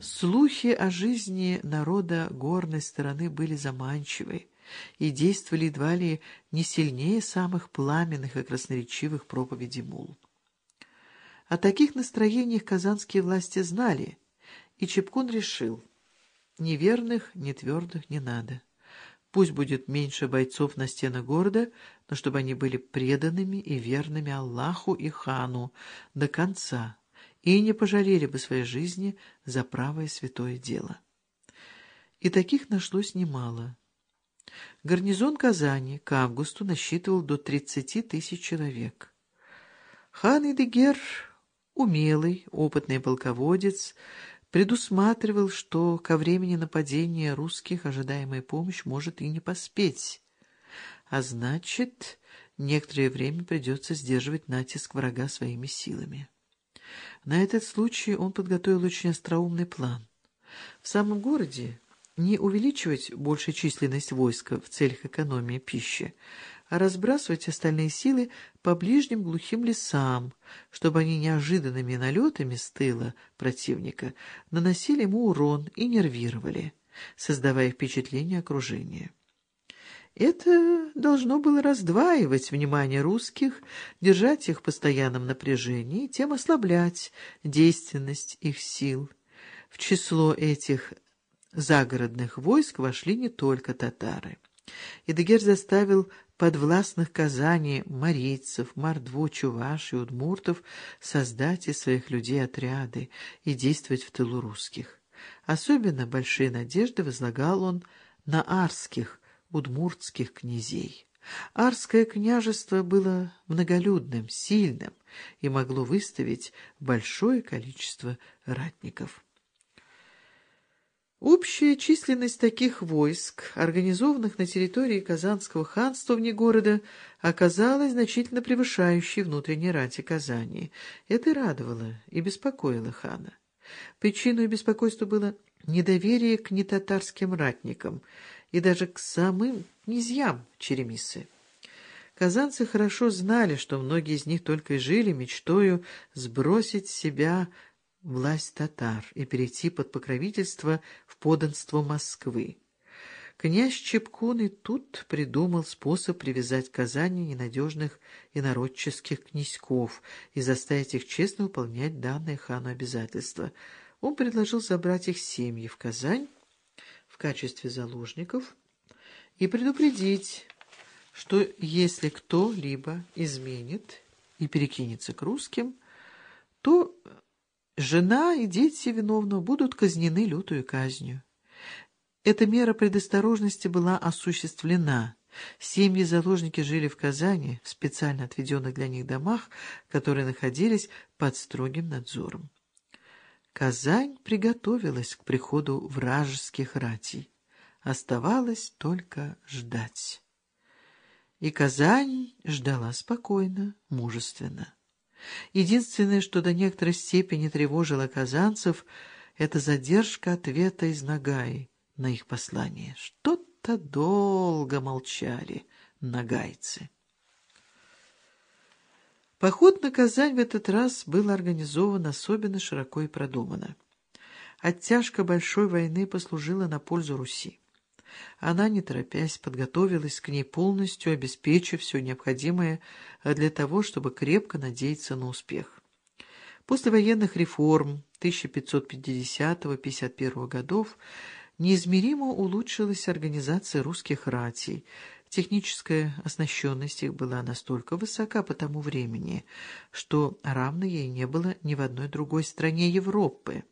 Слухи о жизни народа горной стороны были заманчивы и действовали едва ли не сильнее самых пламенных и красноречивых проповедей мул. О таких настроениях казанские власти знали, и Чепкун решил, ни верных, твердых не надо. Пусть будет меньше бойцов на стенах города, но чтобы они были преданными и верными Аллаху и хану до конца и не пожалели бы своей жизни за правое святое дело. И таких нашлось немало. Гарнизон Казани к августу насчитывал до 30 тысяч человек. Хан Идегер, умелый, опытный полководец, предусматривал, что ко времени нападения русских ожидаемая помощь может и не поспеть, а значит, некоторое время придется сдерживать натиск врага своими силами. На этот случай он подготовил очень остроумный план. В самом городе не увеличивать большую численность войска в целях экономии пищи, а разбрасывать остальные силы по ближним глухим лесам, чтобы они неожиданными налетами с тыла противника наносили ему урон и нервировали, создавая впечатление окружения. Это должно было раздваивать внимание русских, держать их в постоянном напряжении, тем ослаблять действенность их сил. В число этих загородных войск вошли не только татары. Эдегер заставил подвластных Казани марийцев, мордву, чуваш и удмуртов создать из своих людей отряды и действовать в тылу русских. Особенно большие надежды возлагал он на арских, удмуртских князей. Арское княжество было многолюдным, сильным и могло выставить большое количество ратников. Общая численность таких войск, организованных на территории Казанского ханства вне города, оказалась значительно превышающей внутренней рати Казани. Это радовало и беспокоило хана. Причиной беспокойства было недоверие к нетатарским ратникам и даже к самым князьям Черемисы. Казанцы хорошо знали, что многие из них только и жили мечтою сбросить с себя власть татар и перейти под покровительство в подданство Москвы. Князь Чепкун и тут придумал способ привязать к Казани ненадежных инородческих князьков и заставить их честно выполнять данные хану обязательства. Он предложил забрать их семьи в Казань качестве заложников и предупредить, что если кто-либо изменит и перекинется к русским, то жена и дети виновного будут казнены лютую казнью. Эта мера предосторожности была осуществлена. Семьи-заложники жили в Казани, в специально отведенных для них домах, которые находились под строгим надзором. Казань приготовилась к приходу вражеских ратей. Оставалось только ждать. И Казань ждала спокойно, мужественно. Единственное, что до некоторой степени тревожило казанцев, это задержка ответа из Нагаи на их послание. Что-то долго молчали нагайцы. Поход на Казань в этот раз был организован особенно широко и продуманно. Оттяжка большой войны послужила на пользу Руси. Она, не торопясь, подготовилась к ней полностью, обеспечив все необходимое для того, чтобы крепко надеяться на успех. После военных реформ 1550-51 годов неизмеримо улучшилась организация русских ратей. Техническая оснащенность их была настолько высока по тому времени, что равно ей не было ни в одной другой стране Европы.